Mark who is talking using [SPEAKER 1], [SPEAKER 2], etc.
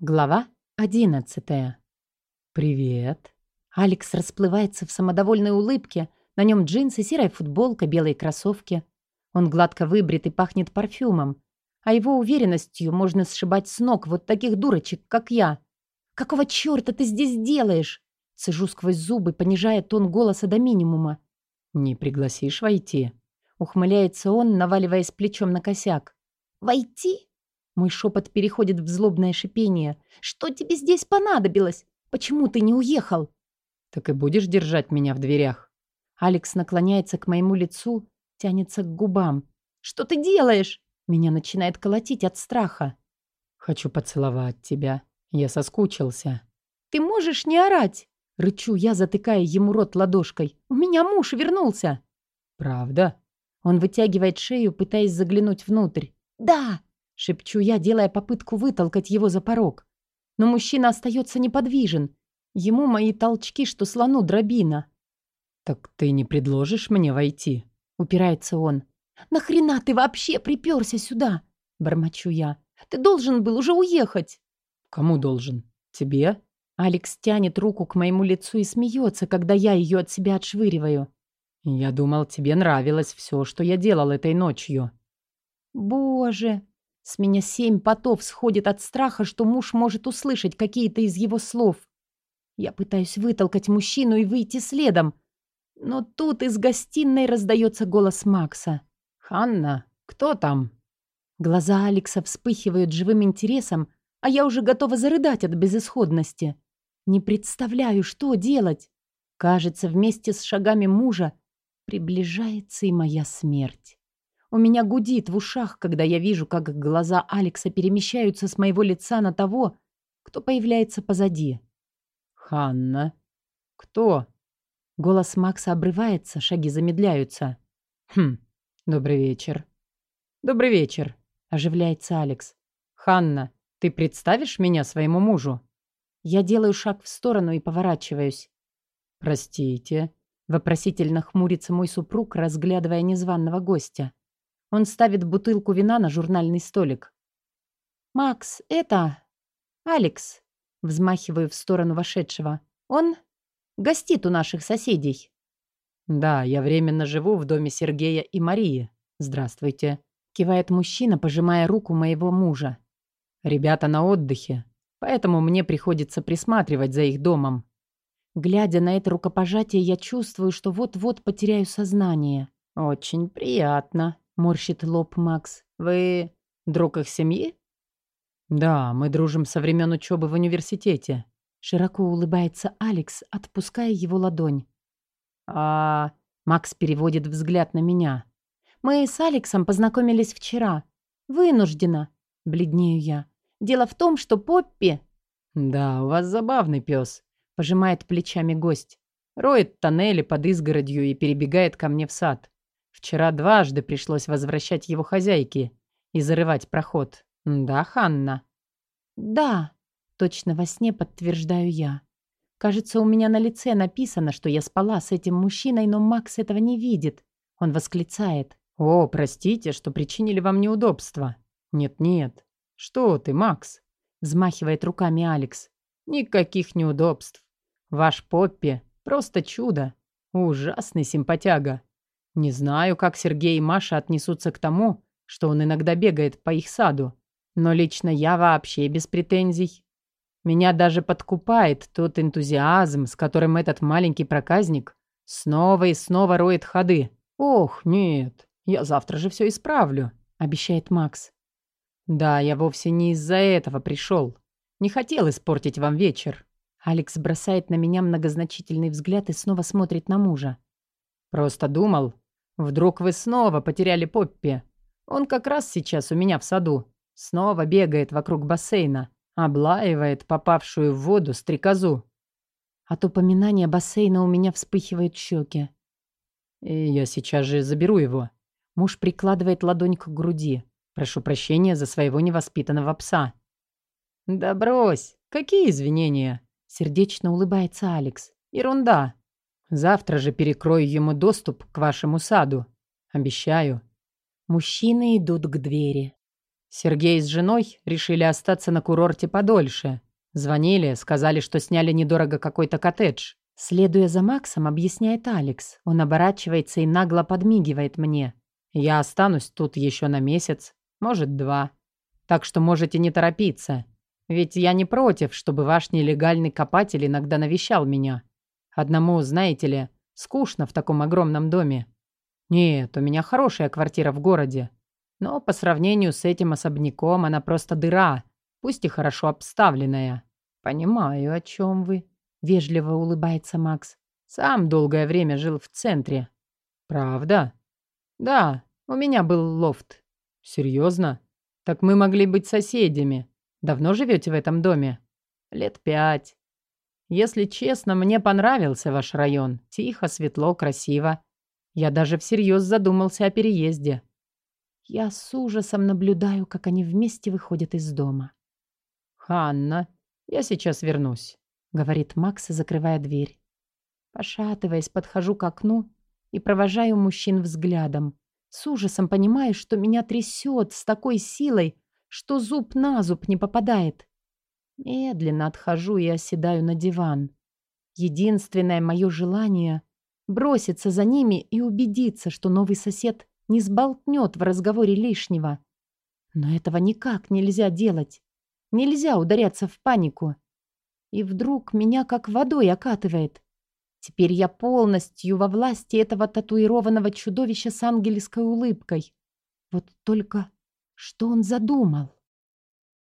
[SPEAKER 1] Глава одиннадцатая. «Привет». Алекс расплывается в самодовольной улыбке. На нем джинсы, серая футболка, белые кроссовки. Он гладко выбрит и пахнет парфюмом. А его уверенностью можно сшибать с ног вот таких дурочек, как я. «Какого черта ты здесь делаешь?» Цежу сквозь зубы, понижая тон голоса до минимума.
[SPEAKER 2] «Не пригласишь войти?»
[SPEAKER 1] Ухмыляется он, наваливаясь плечом на косяк. «Войти?» Мой шепот переходит в злобное шипение. «Что тебе здесь понадобилось? Почему ты не уехал?»
[SPEAKER 2] «Так и будешь держать меня в дверях?»
[SPEAKER 1] Алекс наклоняется к моему лицу, тянется к губам. «Что ты делаешь?» Меня начинает колотить от страха.
[SPEAKER 2] «Хочу поцеловать тебя. Я соскучился».
[SPEAKER 1] «Ты можешь не орать?» Рычу я, затыкая ему рот ладошкой. «У меня муж вернулся!»
[SPEAKER 2] «Правда?»
[SPEAKER 1] Он вытягивает шею, пытаясь заглянуть внутрь. «Да!» Шепчу я, делая попытку вытолкать его за порог. Но мужчина остается неподвижен. Ему мои толчки, что слону дробина.
[SPEAKER 2] «Так ты не предложишь мне войти?»
[SPEAKER 1] Упирается он. «Нахрена ты вообще приперся сюда?» Бормочу я. «Ты должен был уже уехать!»
[SPEAKER 2] «Кому должен? Тебе?»
[SPEAKER 1] Алекс тянет руку к моему лицу и смеется, когда я ее от себя отшвыриваю.
[SPEAKER 2] «Я думал, тебе нравилось все, что я делал этой ночью».
[SPEAKER 1] «Боже!» С меня семь потов сходит от страха, что муж может услышать какие-то из его слов. Я пытаюсь вытолкать мужчину и выйти следом. Но тут из гостиной раздается голос Макса.
[SPEAKER 2] «Ханна, кто там?»
[SPEAKER 1] Глаза Алекса вспыхивают живым интересом, а я уже готова зарыдать от безысходности. Не представляю, что делать. Кажется, вместе с шагами мужа приближается и моя смерть. У меня гудит в ушах, когда я вижу, как глаза Алекса перемещаются с моего лица на того, кто появляется позади.
[SPEAKER 2] «Ханна? Кто?»
[SPEAKER 1] Голос Макса обрывается, шаги замедляются.
[SPEAKER 2] «Хм, добрый вечер». «Добрый вечер», — оживляется Алекс. «Ханна, ты представишь меня своему мужу?»
[SPEAKER 1] Я делаю шаг в сторону и поворачиваюсь.
[SPEAKER 2] «Простите», —
[SPEAKER 1] вопросительно хмурится мой супруг, разглядывая незваного гостя. Он ставит бутылку вина на журнальный столик. «Макс, это... Алекс», — взмахиваю в сторону вошедшего. «Он гостит у наших соседей».
[SPEAKER 2] «Да, я временно живу в доме Сергея и Марии. Здравствуйте», — кивает мужчина, пожимая руку моего мужа. «Ребята на отдыхе, поэтому мне приходится присматривать за их домом».
[SPEAKER 1] Глядя на это рукопожатие, я чувствую, что вот-вот потеряю сознание.
[SPEAKER 2] «Очень приятно», Морщит лоб Макс. «Вы друг их семьи?» «Да, мы дружим со времен учебы в университете».
[SPEAKER 1] Широко улыбается Алекс, отпуская его ладонь.
[SPEAKER 2] «А...»
[SPEAKER 1] Макс переводит взгляд на меня. «Мы с Алексом познакомились вчера. Вынуждена», — бледнею я. «Дело в том, что Поппи...»
[SPEAKER 2] «Да, у вас забавный пес», — пожимает плечами гость. Роет тоннели под изгородью и перебегает ко мне в сад. Вчера дважды пришлось возвращать его хозяйке и зарывать проход. Да, Ханна?
[SPEAKER 1] Да, точно во сне подтверждаю я. Кажется, у меня на лице написано, что я спала с этим мужчиной, но Макс этого не видит. Он восклицает.
[SPEAKER 2] «О, простите, что причинили вам неудобства». «Нет-нет». «Что ты, Макс?»
[SPEAKER 1] Взмахивает руками Алекс.
[SPEAKER 2] «Никаких неудобств. Ваш Поппи просто чудо. Ужасный симпатяга. Не знаю, как Сергей и Маша отнесутся к тому, что он иногда бегает по их саду. Но лично я вообще без претензий. Меня даже подкупает тот энтузиазм, с которым этот маленький проказник снова и снова роет ходы. «Ох, нет, я завтра же все исправлю», — обещает Макс. «Да, я вовсе не из-за этого пришел. Не хотел испортить вам вечер».
[SPEAKER 1] Алекс бросает на меня многозначительный взгляд и снова смотрит на мужа.
[SPEAKER 2] «Просто думал, Вдруг вы снова потеряли Поппи? Он как раз сейчас у меня в саду. Снова бегает вокруг бассейна, облаивает попавшую в воду стрекозу.
[SPEAKER 1] От упоминания бассейна у меня вспыхивают щеки.
[SPEAKER 2] И я сейчас же заберу его.
[SPEAKER 1] Муж прикладывает ладонь к груди.
[SPEAKER 2] Прошу прощения за своего невоспитанного пса. Да брось, какие извинения? Сердечно улыбается Алекс. Ерунда. Завтра же перекрою ему доступ к вашему саду. Обещаю.
[SPEAKER 1] Мужчины идут к двери.
[SPEAKER 2] Сергей с женой решили остаться на курорте подольше. Звонили, сказали, что сняли недорого какой-то коттедж.
[SPEAKER 1] Следуя за Максом, объясняет Алекс. Он оборачивается и нагло подмигивает мне.
[SPEAKER 2] Я останусь тут еще на месяц, может, два. Так что можете не торопиться. Ведь я не против, чтобы ваш нелегальный копатель иногда навещал меня. Одному, знаете ли, скучно в таком огромном доме. Нет, у меня хорошая квартира в городе. Но по сравнению с этим особняком она просто дыра, пусть и хорошо обставленная.
[SPEAKER 1] Понимаю, о чем вы. Вежливо улыбается Макс.
[SPEAKER 2] Сам долгое время жил в центре. Правда? Да, у меня был лофт. Серьезно? Так мы могли быть соседями. Давно живете в этом доме? Лет пять. Если честно, мне понравился ваш район. Тихо, светло, красиво. Я даже всерьез задумался о переезде.
[SPEAKER 1] Я с ужасом наблюдаю, как они вместе выходят из дома.
[SPEAKER 2] «Ханна, я сейчас вернусь», — говорит Макс, закрывая дверь.
[SPEAKER 1] Пошатываясь, подхожу к окну и провожаю мужчин взглядом. С ужасом понимаю, что меня трясет с такой силой, что зуб на зуб не попадает. Медленно отхожу и оседаю на диван. Единственное мое желание — броситься за ними и убедиться, что новый сосед не сболтнет в разговоре лишнего. Но этого никак нельзя делать. Нельзя ударяться в панику. И вдруг меня как водой окатывает. Теперь я полностью во власти этого татуированного чудовища с ангельской улыбкой. Вот только что он задумал?